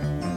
Ik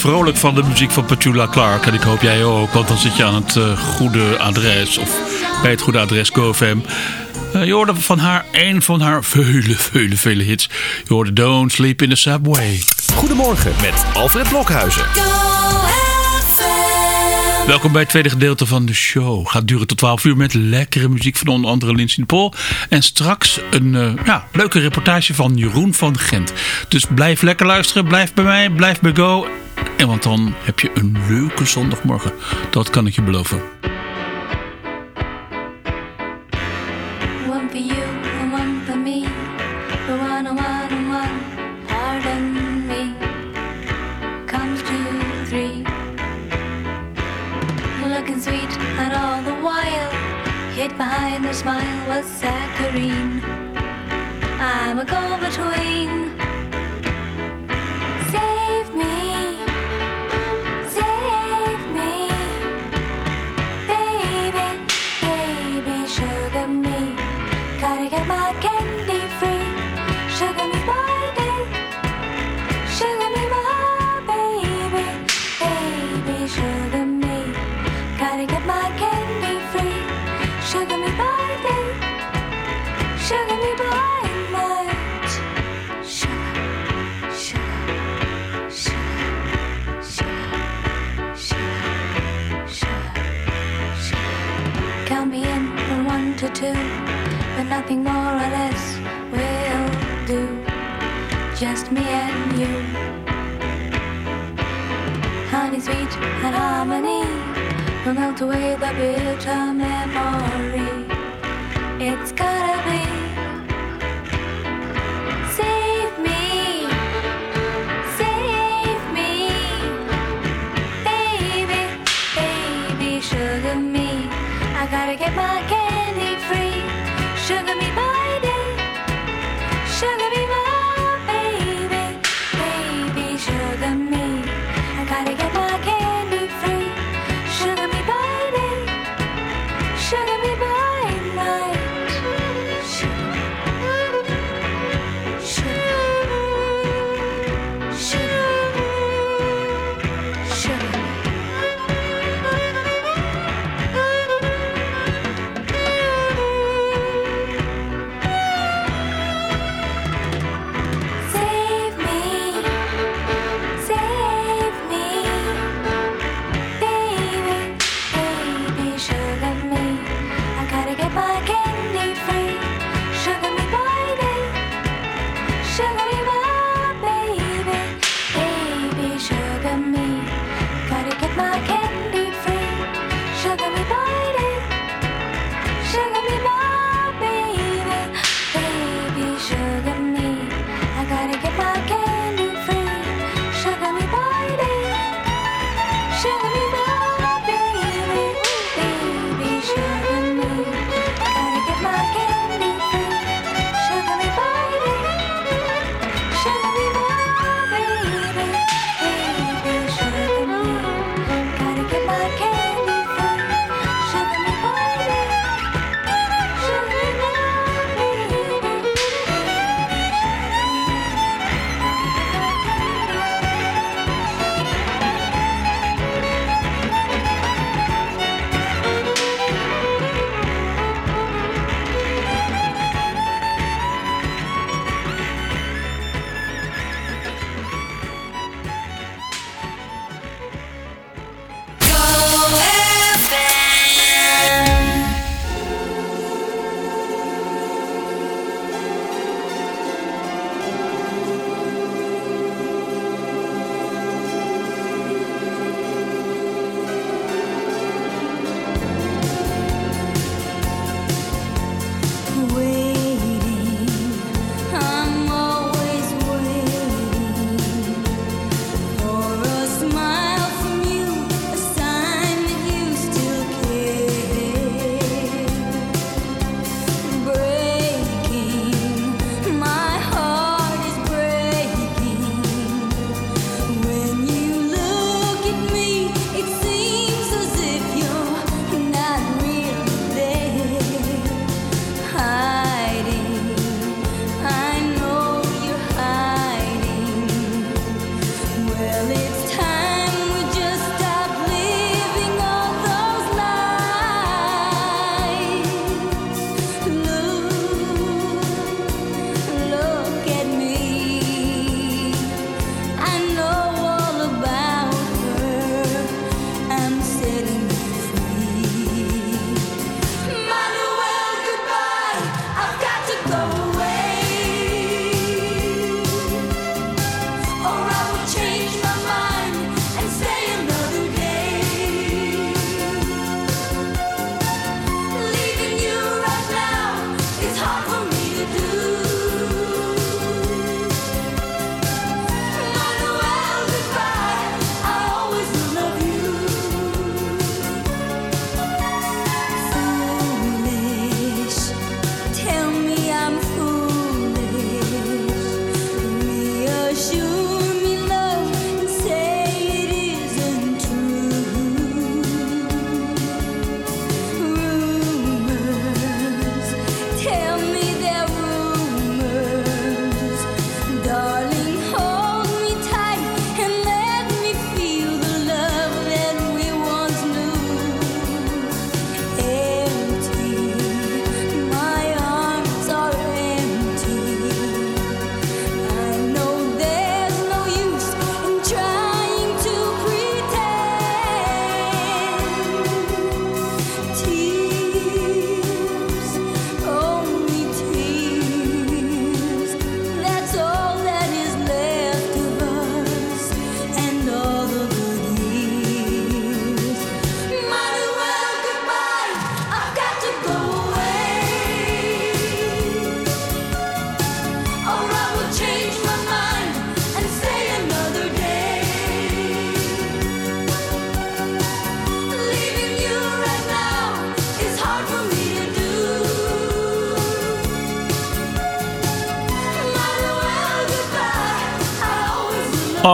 vrolijk van de muziek van Petula Clark. En ik hoop jij ook, want dan zit je aan het uh, goede adres. Of bij het goede adres GoFM. Uh, je hoorde van haar een van haar vele, vele, vele hits. Je hoorde Don't Sleep in the Subway. Goedemorgen met Alfred Blokhuizen. Welkom bij het tweede gedeelte van de show. Gaat duren tot 12 uur met lekkere muziek van onder andere Lindsay Paul. En straks een uh, ja, leuke reportage van Jeroen van Gent. Dus blijf lekker luisteren, blijf bij mij, blijf bij Go. En want dan heb je een leuke zondagmorgen. Dat kan ik je beloven. behind smile was saccharine. I'm a go-between.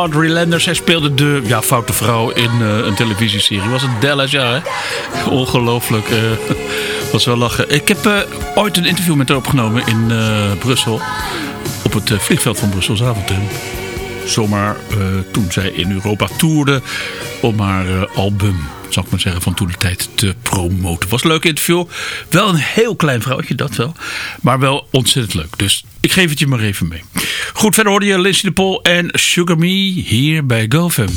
Audrey Landers. Zij speelde de ja, foute vrouw in uh, een televisieserie. Was het Dallas, ja hè? Ongelooflijk. Uh, was wel lachen. Ik heb uh, ooit een interview met haar opgenomen in Brussel. Op het vliegveld van Brussel Zaventem. Zomaar toen zij in Europa toerde om haar album zal ik maar zeggen, van toen de tijd te promoten. Was een leuk interview. Wel een heel klein vrouwtje, dat wel. Maar wel ontzettend leuk. Dus ik geef het je maar even mee. Goed, verder hoorde je Lindsay de Pol en Sugar Me hier bij GoFam.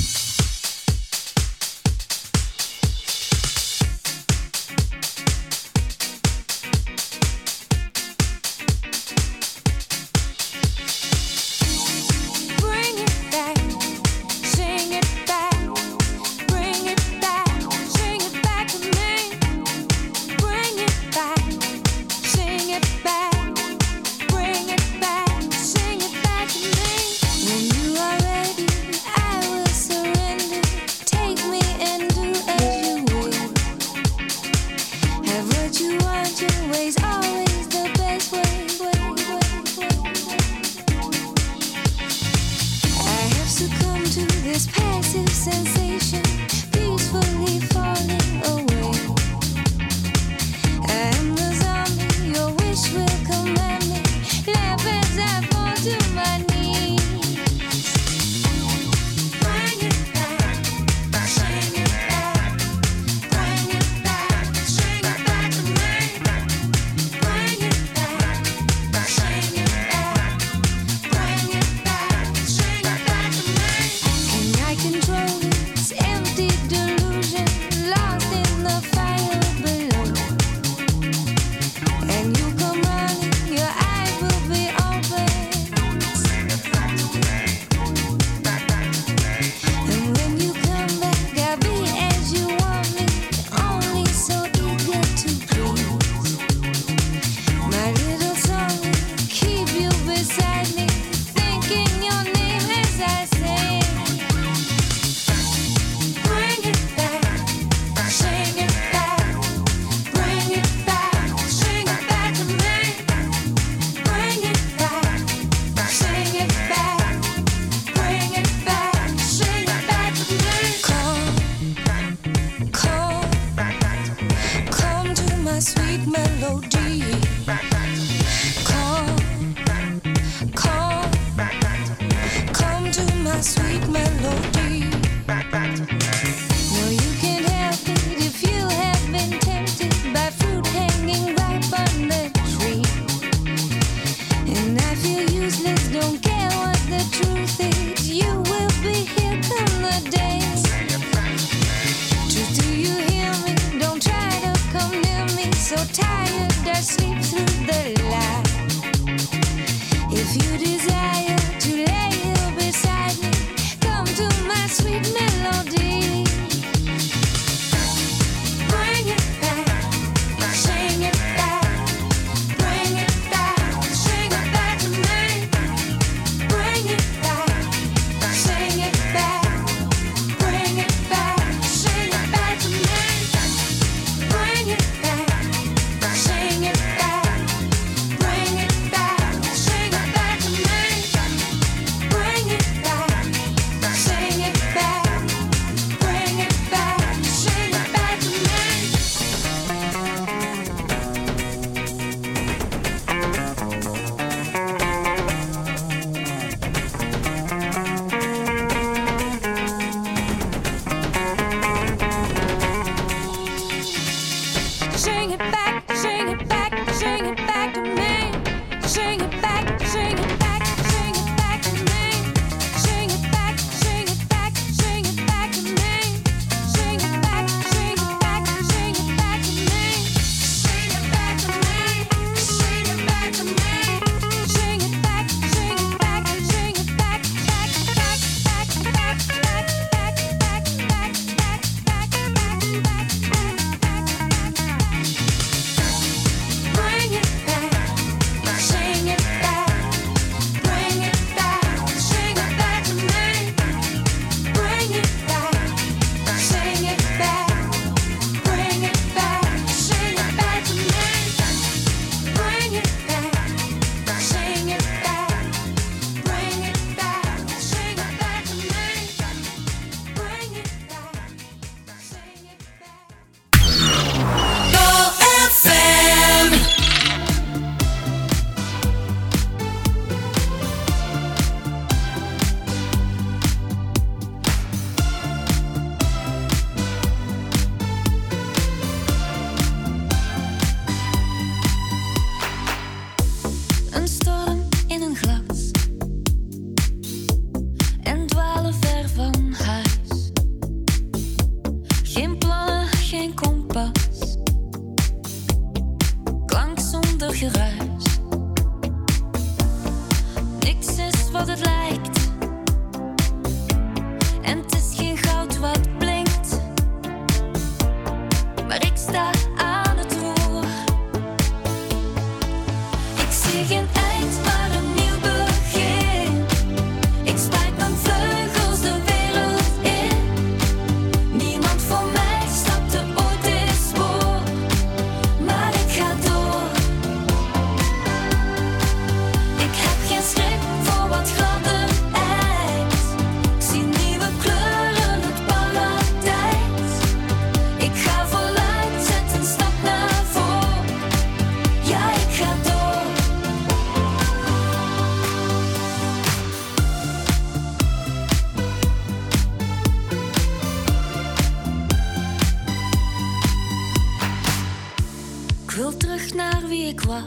Naar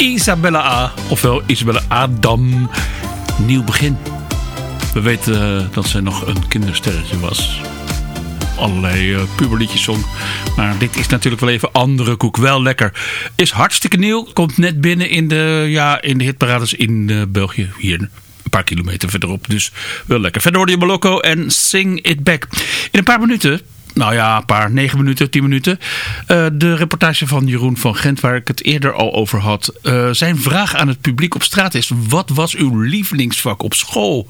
Isabella A. Ofwel Isabella Adam. Nieuw begin. We weten eh, dat zij nog een kindersterretje was. Allerlei eh, puberliedjes zong. Maar dit is natuurlijk wel even andere koek. Wel lekker. Is hartstikke nieuw. Komt net binnen in de, ja, in de hitparades in eh, België. Hier een paar kilometer verderop. Dus wel lekker. Verder hoorde je Moloko en Sing It Back. In een paar minuten nou ja, een paar, negen minuten, tien minuten. Eh, de reportage van Jeroen van Gent, waar ik het eerder al over had. Eh, zijn vraag aan het publiek op straat is: wat was uw lievelingsvak op school?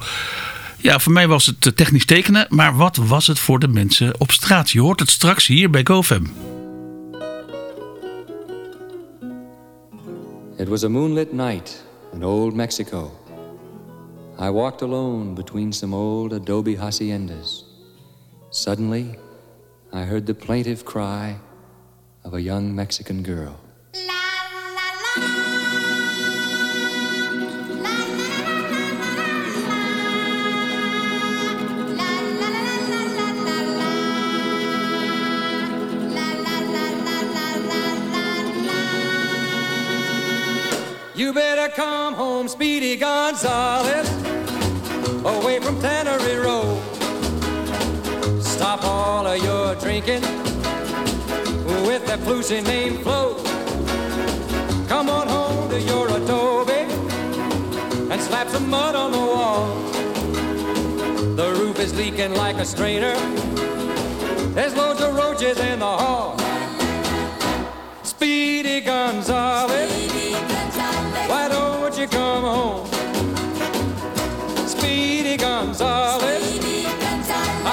Ja, voor mij was het eh, technisch tekenen, maar wat was het voor de mensen op straat? Je hoort het straks hier bij GoFam. It was a moonlit night in old Mexico. I walked alone between some old adobe haciendas. Suddenly, I heard the plaintive cry of a young Mexican girl. You better come home, Speedy Gonzales, away from Tannery Road. Stop all of your drinking with that flusy name Flo. Come on home to your adobe and slap some mud on the wall. The roof is leaking like a strainer. There's loads of roaches in the hall. Speedy Gonzales, why don't you come home? Speedy Gonzales,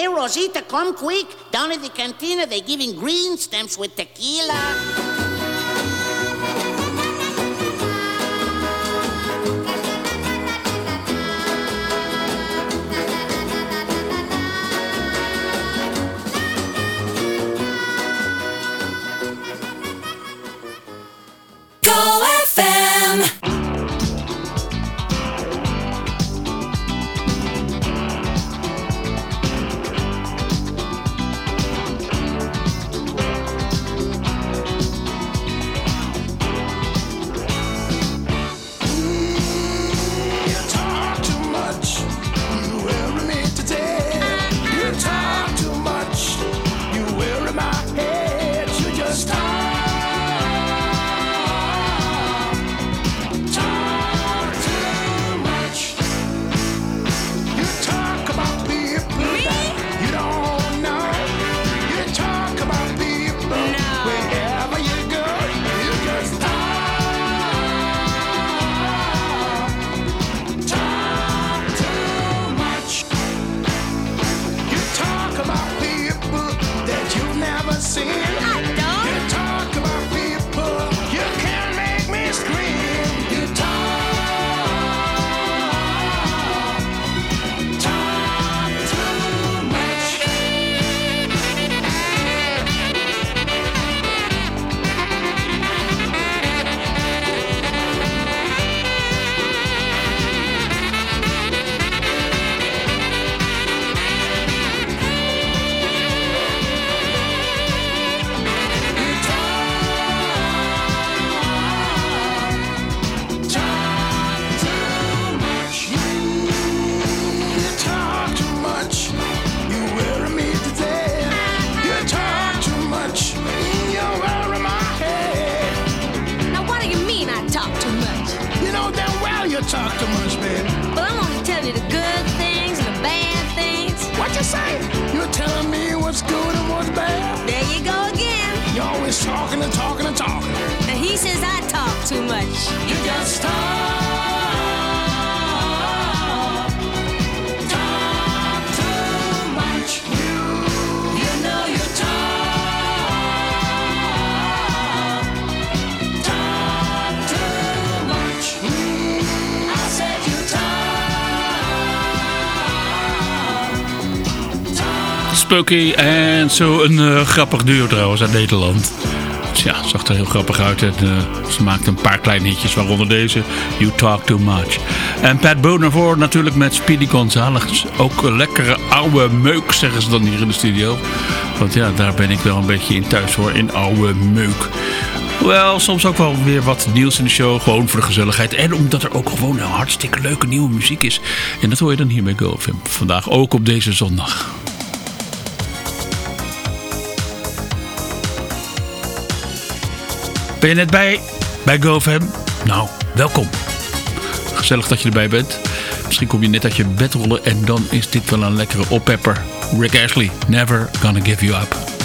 Hey, Rosita, come quick. Down at the cantina, they're giving green stamps with tequila. En zo een eh, grappig duo trouwens uit Nederland. Dus ja, zag er heel grappig uit. En, eh, ze maakte een paar kleine hitjes, waaronder deze You Talk Too Much. En Pat Boone voor natuurlijk met Speedy Gonzales. Ook lekkere oude meuk, zeggen ze dan hier in de studio. Want ja, daar ben ik wel een beetje in thuis hoor, in oude meuk. Wel, soms ook wel weer wat nieuws in de show. Gewoon voor de gezelligheid. En omdat er ook gewoon een hartstikke leuke nieuwe muziek is. En dat hoor je dan hier bij GoFM. Vandaag ook op deze zondag. Ben je net bij, bij GoFam? Nou, welkom. Gezellig dat je erbij bent. Misschien kom je net uit je bed rollen en dan is dit wel een lekkere oppepper. Rick Ashley, Never Gonna Give You Up.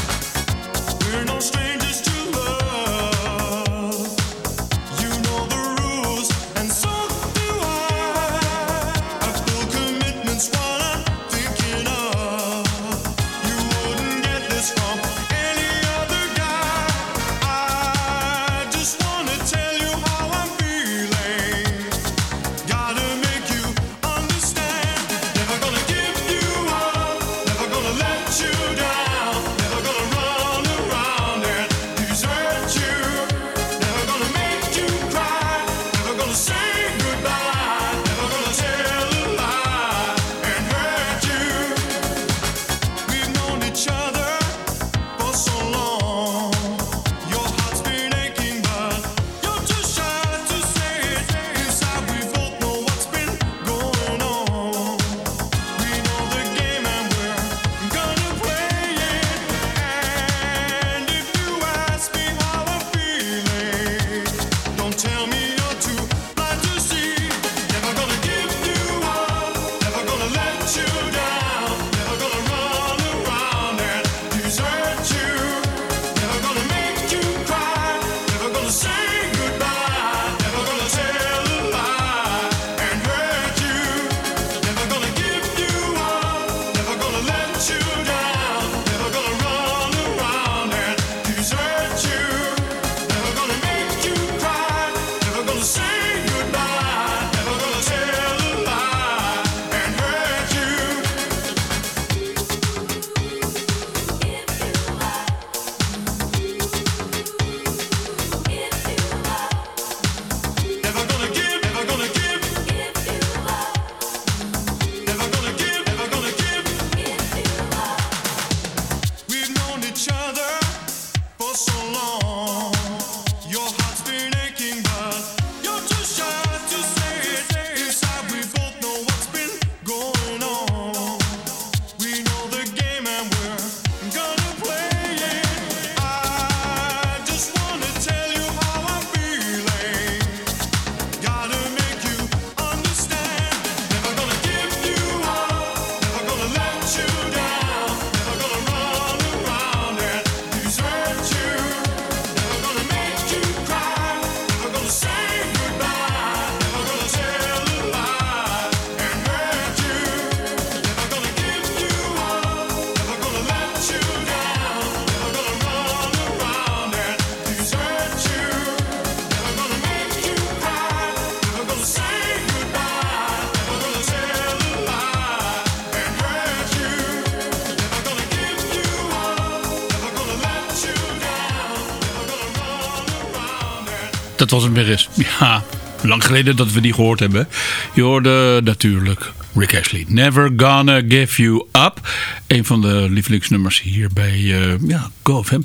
Was hem weer. Ja, lang geleden dat we die gehoord hebben. Je hoorde natuurlijk Rick Ashley. Never Gonna Give You Up. Een van de lievelingsnummers hier bij eh ja, GoFM.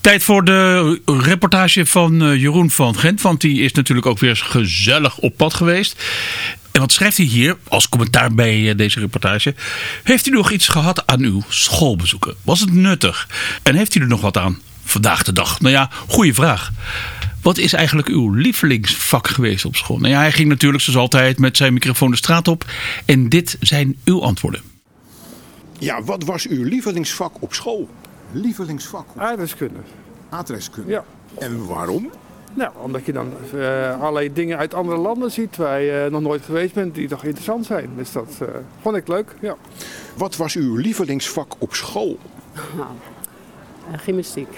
Tijd voor de reportage van eh, Jeroen van Gent. Want die is natuurlijk ook weer gezellig op pad geweest. En wat schrijft hij hier als commentaar bij eh, deze reportage? Heeft u nog iets gehad aan uw schoolbezoeken? Was het nuttig? En heeft u er nog wat aan vandaag de dag? Nou ja, goede vraag. Wat is eigenlijk uw lievelingsvak geweest op school? Nou ja, hij ging natuurlijk zoals altijd met zijn microfoon de straat op. En dit zijn uw antwoorden. Ja, wat was uw lievelingsvak op school? Lievelingsvak op Aardrijkskunde. aardrijkskunde. Ja. En waarom? Nou, omdat je dan eh, allerlei dingen uit andere landen ziet waar je nog nooit geweest bent, die toch interessant zijn. Dus dat eh, vond ik leuk, ja. Wat was uw lievelingsvak op school? Eh, gymnastiek.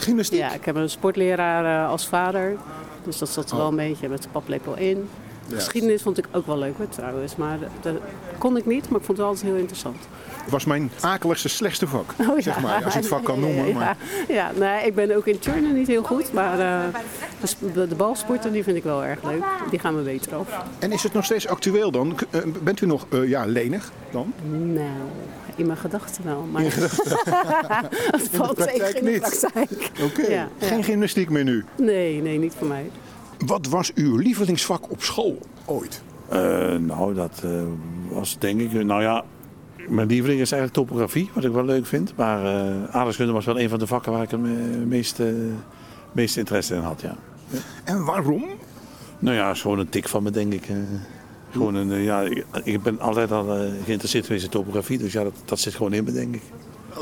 Gymnastiek. Ja, ik heb een sportleraar eh, als vader. Dus dat zat er wel Oh. een beetje met de paplepel in. Geschiedenis vond ik ook wel leuk hoor, trouwens. Maar dat, kon ik niet, maar ik vond het wel altijd heel interessant. was mijn akeligste slechtste vak. Oh, ja. Zeg maar, als je het vak kan noemen. Ja, Maar ja, nee, ik ben ook in turnen niet heel goed. Maar eh, de, sp- de, de balsporten die vind ik wel erg leuk. Die gaan we beter op. En is het nog steeds actueel dan? Eh, bent u nog ja, lenig dan? Nou, in mijn gedachten wel. Maar In het valt praktijk tegen in de praktijk. Oké, Ja, geen ja. gymnastiek meer nu. Nee, nee, niet voor mij. Wat was uw lievelingsvak op school ooit? Eh, nou, dat eh, was denk ik... Nou ja, mijn lieveling is eigenlijk topografie, wat ik wel leuk vind. Maar eh aardrijkskunde was wel een van de vakken waar ik het me- meeste, meeste interesse in had, ja. En waarom? Nou ja, is gewoon een tik van me, denk ik. Gewoon een, eh, ja, ik, ik ben altijd al eh, geïnteresseerd geweest in topografie. Dus ja, dat, dat zit gewoon in me, denk ik.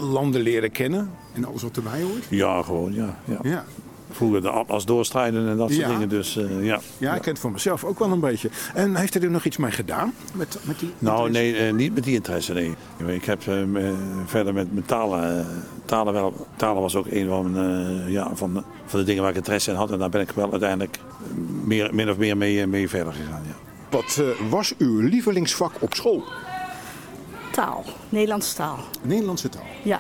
Landen leren kennen en alles wat erbij hoort. Ja, gewoon, ja. ja. Ja, Vroeger de atlas doorstrijden en dat soort Ja. dingen. Dus eh, ja. ja ik ken het van mezelf ook wel een beetje. En heeft u er nog iets mee gedaan? Met, met die Nou, interesse? nee, niet met die interesse, nee. Ik heb verder met, met talen, talen wel. Talen was ook een van, ja, van, de- van de dingen waar ik interesse in had. En daar ben ik wel uiteindelijk meer, min of meer mee, mee verder gegaan. Wat eh, was uw lievelingsvak op school? Taal, Nederlandse taal. Nederlandse taal. Ja,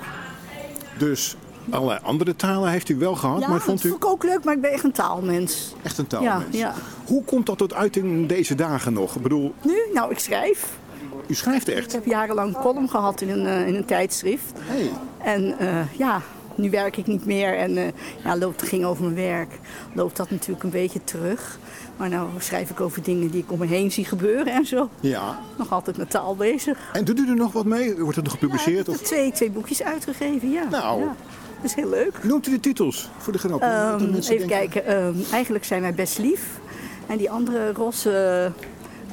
Dus allerlei andere talen heeft u wel gehad, ja maar dat vond u vond ik ook leuk, maar ik ben echt een taalmens. echt een taalmens? Ja, ja. Hoe komt dat tot uit in deze dagen nog? Ik bedoel, Nu? Nou, ik schrijf. u schrijft Ik echt. heb jarenlang een column gehad in een, eh, in een tijdschrift. Hey. En eh, ja, nu werk ik niet meer en eh, ja, loopt, het ging over mijn werk. Loopt dat natuurlijk een beetje terug. Maar nou schrijf ik over dingen die ik om me heen zie gebeuren en zo. Ja. Nog altijd met taal bezig. En doet u er nog wat mee? Wordt het nog Ja, gepubliceerd? ik heb of? twee, twee boekjes uitgegeven, ja. Nou. Ja, dat is heel leuk. Noemt u de titels voor de grap? Ehm, even denken- kijken. ehm, eigenlijk zijn wij best lief. En die andere roze,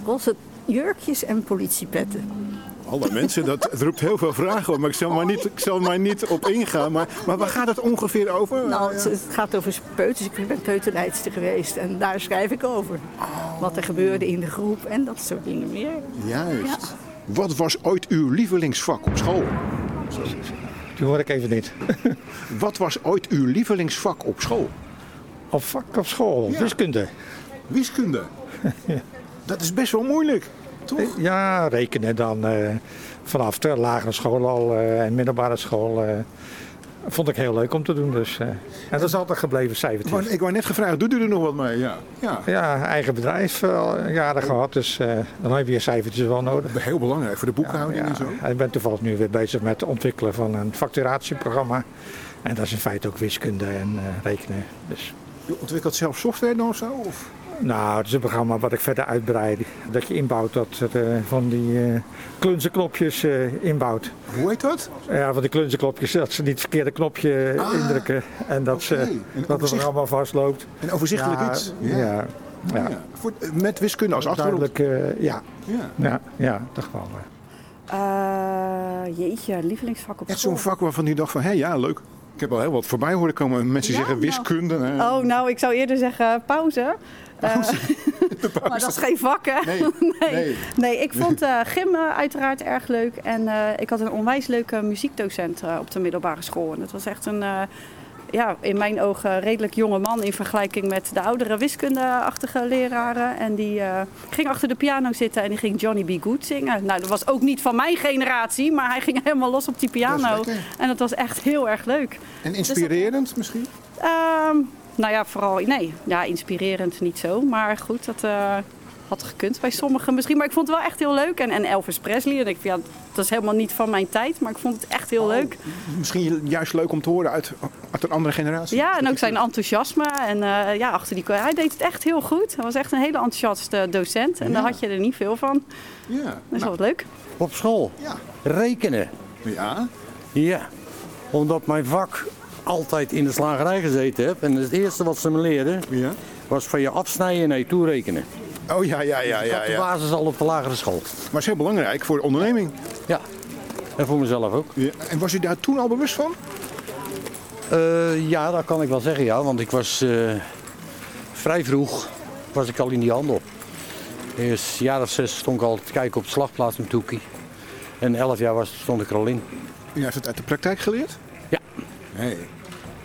roze jurkjes en politiepetten. Alle mensen, dat het roept heel veel vragen op, maar ik zal maar niet, ik zal maar niet op ingaan. Maar, maar waar gaat het ongeveer over? Nou, het, het gaat over peuters. Ik ben peuterleidster geweest en daar schrijf ik over. Wat er gebeurde in de groep en dat soort dingen meer. Juist. Wat was ooit uw lievelingsvak op school? Die hoor ik even niet. Wat was ooit uw lievelingsvak op school? Op vak op school, Ja. wiskunde. Wiskunde. Dat is best wel moeilijk, toch? Ja, rekenen dan eh, vanaf de lagere school al eh, en middelbare school. eh, vond ik heel leuk om te doen. Dus, en dat is altijd gebleven cijfertjes. Ik wou net gevraagd, doet u er nog wat mee? Ja. ja. Ja, eigen bedrijf eh, jaren gehad, dus dan heb je cijfertjes wel nodig. Heel belangrijk voor de boekhouding Ja, en zo. Ik ben toevallig nu weer bezig met het ontwikkelen van een facturatieprogramma. En dat is in feite ook wiskunde en rekenen. Dus, U ontwikkelt zelf software dan zo? Of? Nou, het is een programma wat ik verder uitbreid. Dat je inbouwt dat er eh, van die eh klunzenknopjes eh, inbouwt. Hoe heet dat? Ja, van die klunzenknopjes, dat ze niet het verkeerde knopje Ah, indrukken. En dat, ze. En dat het overzicht- programma vastloopt. Een overzichtelijk ja, iets? Ja, ja. ja. Ja. Voor, met wiskunde als achtergrond? Eh, ja. Ja. Ja, ja, toch wel. jeetje, lievelingsvak op Echt school. zo'n vak waarvan u dacht van, hé ja, leuk. Ik heb al heel wat voorbij horen komen. Mensen Ja, zeggen nou. wiskunde. hè. Oh, nou, ik zou eerder zeggen pauze. Eh, maar dat is geen vak, hè? Nee, nee. nee. ik vond eh, gym eh, uiteraard erg leuk. En ik had een onwijs leuke muziekdocent op de middelbare school. En dat was echt een, ja, in mijn ogen redelijk jonge man... in vergelijking met de oudere wiskundeachtige leraren. En die ging achter de piano zitten en die ging Johnny B. Good zingen. Nou, dat was ook niet van mijn generatie, maar hij ging helemaal los op die piano. en dat was echt heel erg leuk. En inspirerend misschien? Nou ja, vooral, nee, ja, inspirerend niet zo. Maar goed, dat eh, had gekund bij sommigen misschien. Maar ik vond het wel echt heel leuk. En, en Elvis Presley, en ik, ja, dat is helemaal niet van mijn tijd. Maar ik vond het echt heel leuk. Misschien juist leuk om te horen uit, uit een andere generatie? Ja, en ook zijn enthousiasme. En eh, ja, achter die, hij deed het echt heel goed. Hij was echt een hele enthousiaste docent. En Ja. daar had je er niet veel van. Ja. Dat is wel wat leuk. Op school? Ja. Rekenen. Ja. Ja. Omdat mijn vak altijd in de slagerij gezeten heb. En het eerste wat ze me leerden was van je afsnijden naar je toerekenen. Oh ja, ja, ja, Ik ja. had de ja. basis al op de lagere school. Maar is heel belangrijk voor de onderneming. Ja, en voor mezelf ook. Ja. En was u daar toen al bewust van? Eh, ja, dat kan ik wel zeggen, ja. Want ik was eh, vrij vroeg was ik al in die handel. Eerst een jaar of zes stond ik al te kijken op de slagplaats met Toekie. En elf jaar was, stond ik er al in. U heeft het uit de praktijk geleerd? Nee.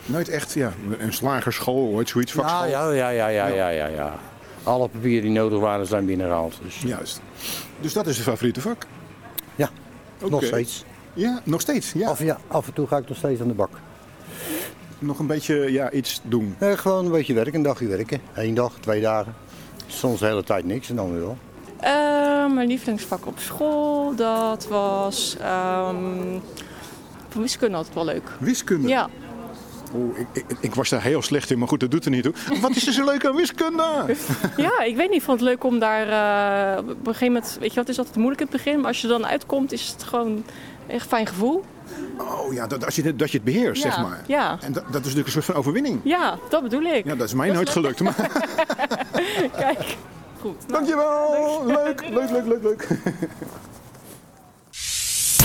Nooit echt, ja, een slagerschool, ooit zoiets, Ja, vakschool. ja, ja, ja, ja, ja, ja, ja. Alle papieren die nodig waren zijn binnengehaald. Dus. Juist. Dus dat is uw favoriete vak? Ja, nog steeds. Ja, nog steeds. Ja. Af, ja, af en toe ga ik nog steeds aan de bak. Nog een beetje ja, iets doen. Eh, gewoon een beetje werken, een dagje werken. Eén dag, twee dagen. Soms de hele tijd niks en dan weer wel. Eh, mijn lievelingsvak op school, dat was ehm, wiskunde altijd wel leuk. Wiskunde? Ja. Oeh, ik, ik, ik was daar heel slecht in, maar goed, dat doet er niet toe. Wat is er zo leuk aan wiskunde? ja, ik weet niet, ik vond het leuk om daar eh, op een gegeven moment, weet je wat, het is altijd moeilijk in het begin, maar als je er dan uitkomt is het gewoon echt fijn gevoel. Oh ja, dat, als je, het- dat je het beheerst, Ja, zeg maar. ja. En dat, dat is natuurlijk een soort van overwinning. Ja, dat bedoel ik. Ja, dat is mij nooit gelukt. Maar... Kijk, goed. Dankjewel, leuk, leuk, leuk, leuk, leuk.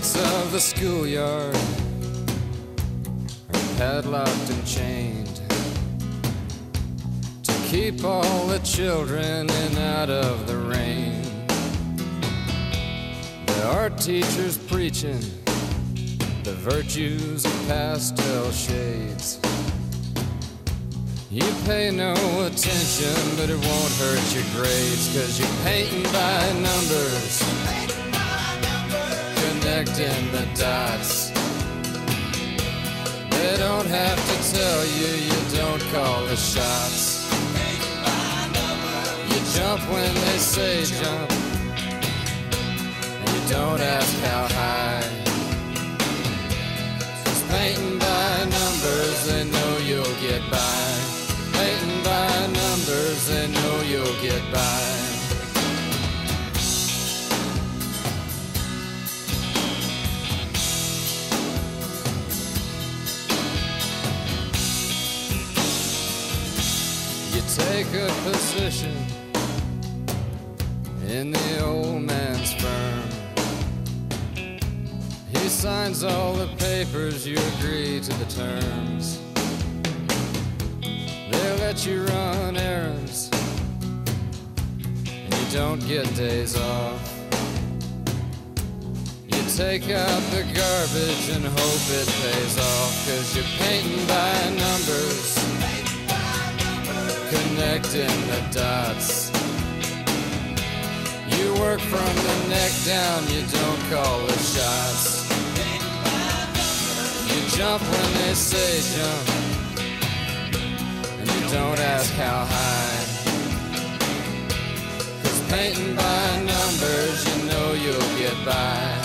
Gates of the schoolyard are padlocked and chained to keep all the children in out of the rain. There are teachers preaching the virtues of pastel shades. You pay no attention, but it won't hurt your grades, cause you're painting by numbers connecting the dots. They don't have to tell you, you don't call the shots. You jump when they say jump, and you don't ask how high. Just painting by numbers, they know you'll get by. Painting by numbers, they know you'll get by. Take a position in the old man's firm. He signs all the papers, you agree to the terms. They let you run errands, and you don't get days off. You take out the garbage and hope it pays off, cause you're painting by numbers connecting the dots. You work from the neck down, you don't call the shots. You jump when they say jump, and you don't ask how high. Cause painting by numbers, you know you'll get by.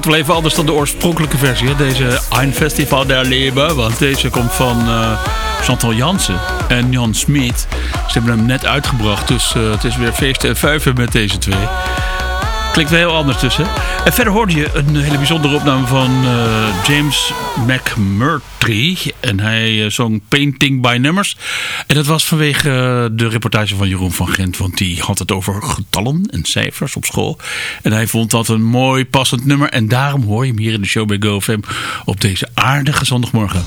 klinkt wel even anders dan de oorspronkelijke versie. Hè? Deze Ein Festival der Leben, Want deze komt van eh, Chantal Jansen en Jan Smit. Ze hebben hem net uitgebracht. Dus eh, het is weer feest en vuiven met deze twee. Klinkt wel heel anders tussen? En verder hoorde je een hele bijzondere opname van eh, James McMurtry. En hij eh, zong Painting by Numbers. En dat was vanwege eh, de reportage van Jeroen van Gent. Want die had het over getallen en cijfers op school. En hij vond dat een mooi passend nummer. En daarom hoor je hem hier in de show bij GoFam op deze aardige zondagmorgen.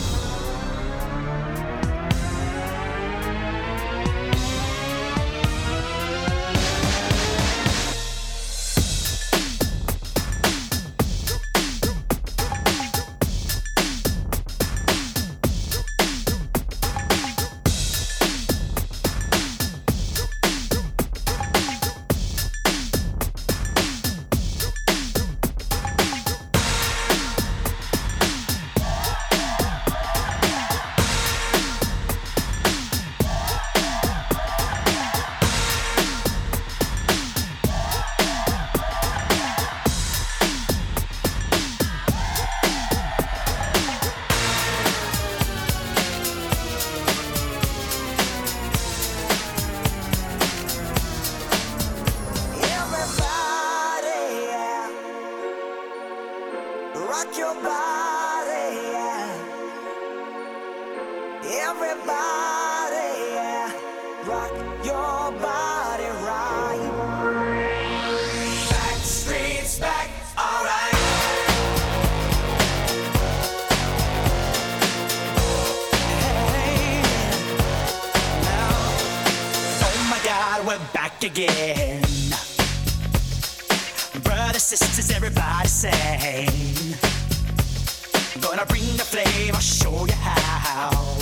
Gonna bring the flame, I'll show you how.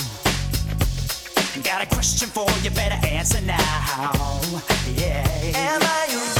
Got a question for you, better answer now. Yeah. Am I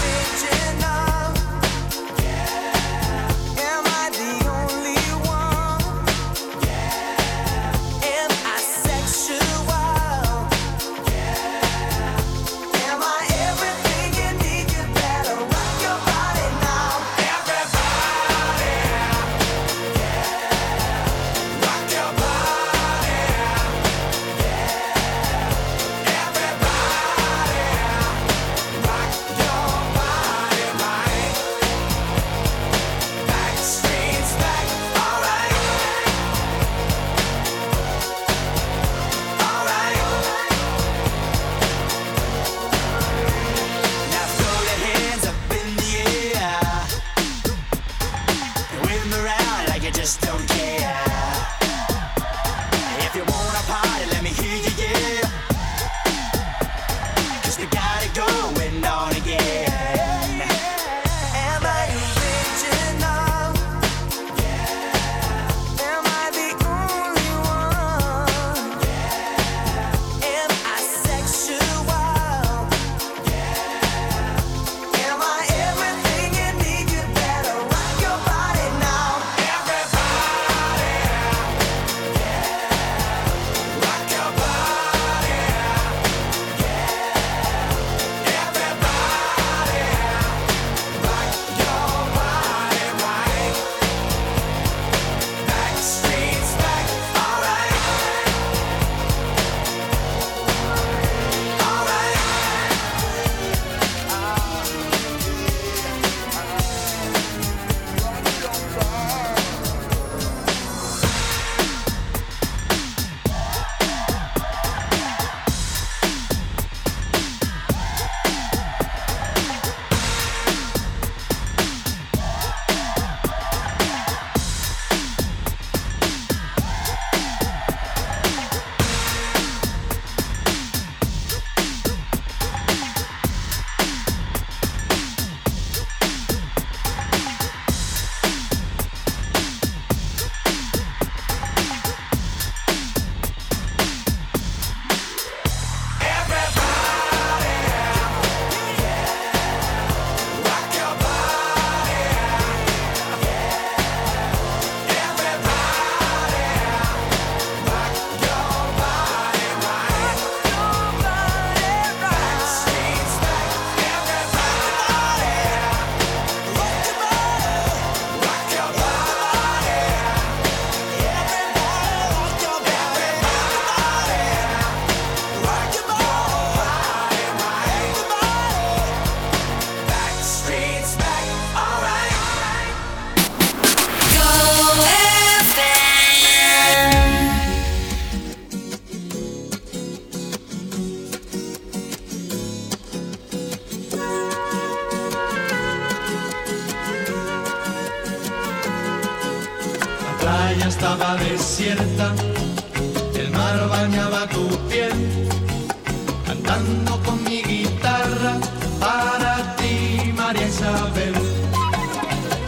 para ti, María Isabel.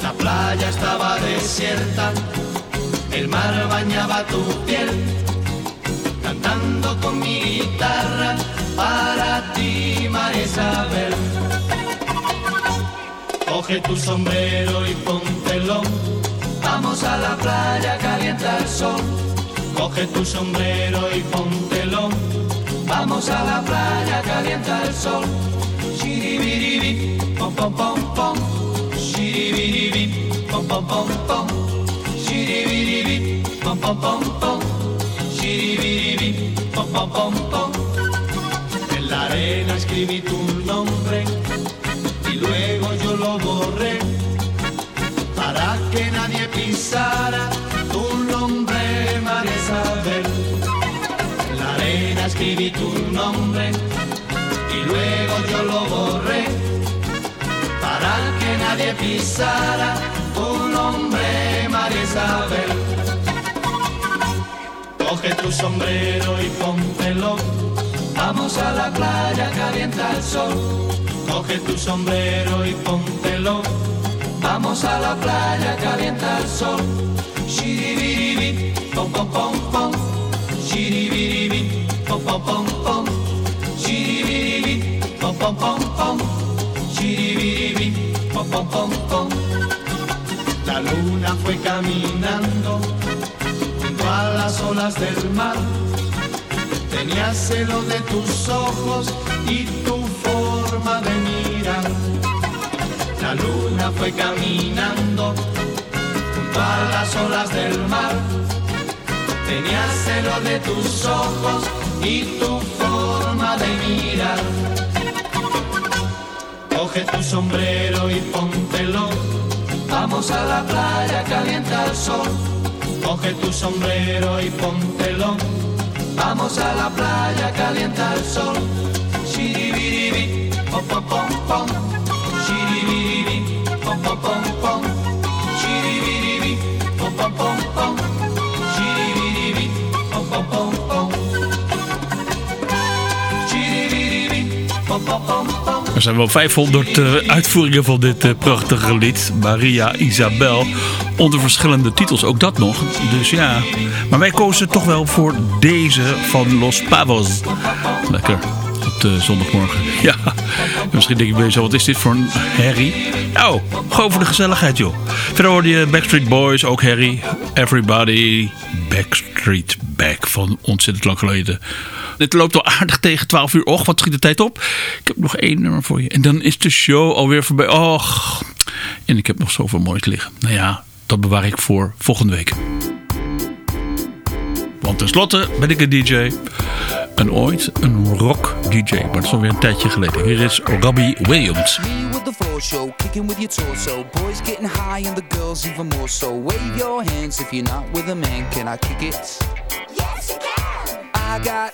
La playa estaba desierta, el mar bañaba tu piel, cantando con mi guitarra para ti, María Isabel. Coge tu sombrero y póntelo. Vamos a la playa, calienta el sol. Coge tu sombrero y póntelo. Vamos a la playa, calienta el sol. En la arena escribí tu nombre y luego yo lo borré para que nadie pisara tu nombre, María Isabel. En la arena escribí tu nombre luego yo lo borré para que nadie pisara tu nombre, María Isabel. Coge tu sombrero y póntelo, Vamos a la playa, calienta el sol. Coge tu sombrero y póntelo. Vamos a la playa, calienta el sol. Shiribiribi, pom pom pom pom. Shiribiribi, pom pom pom pom. Pom pom pom. Shiribiribi, pom pom pom pom. La luna fue caminando junto a las olas del mar. Tenía celo de tus ojos y tu forma de mirar. La luna fue caminando junto a las olas del mar. Tenía celo de tus ojos y tu forma de mirar. Coge tu sombrero y póntelo. Vamos a la playa, calienta el sol. Coge tu sombrero y póntelo. Vamos a la playa, calienta el sol. Shiribiribi, pom pom pom pom. Shiribiribi, pom pom pom pom. Shiribiribi, pom pom pom pom. Shiribiribi, pom pom pom Er zijn wel 500 eh, uitvoeringen van dit eh, prachtige lied. Maria Isabel. Onder verschillende titels, ook dat nog. Dus ja. Maar wij kozen toch wel voor deze van Los Pavos. Lekker. Op zondagmorgen. Ja. Misschien denk ik bij jezelf, wat is dit voor een herrie? Nou, gewoon voor de gezelligheid joh. Verder hoorde je Backstreet Boys, ook herrie. Everybody Backstreet Back van ontzettend lang geleden. Het loopt al aardig tegen 12 uur. Och, wat schiet de tijd op. Ik heb nog één nummer voor je. En dan is de show alweer voorbij. Och. En ik heb nog zoveel moois liggen. Nou ja, dat bewaar ik voor volgende week. Want tenslotte ben ik een DJ. En ooit een rock DJ. Maar dat is alweer een tijdje geleden. Hier is Robbie Williams. Show, kicking with your torso. Boys getting high and the girls even more so. Wave your hands if you're not with a man. Can I kick it? Yes, you can. I got,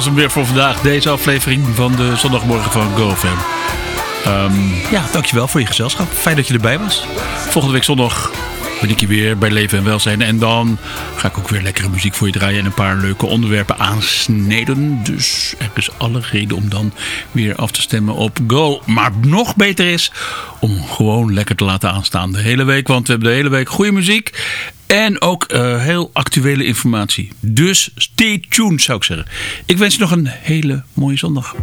Was hem weer voor vandaag. Deze aflevering van de zondagmorgen van GoFam. Ehm ja, dankjewel voor je gezelschap. Fijn dat je erbij was. Volgende week zondag ben ik hier weer bij Leven en Welzijn. En dan ga ik ook weer lekkere muziek voor je draaien en een paar leuke onderwerpen aansneden. Dus er is alle reden om dan weer af te stemmen op Go. Maar nog beter is om gewoon lekker te laten aanstaan de hele week. Want we hebben de hele week goede muziek. En ook eh, heel actuele informatie. Dus stay tuned zou ik zeggen. Ik wens je nog een hele mooie zondag.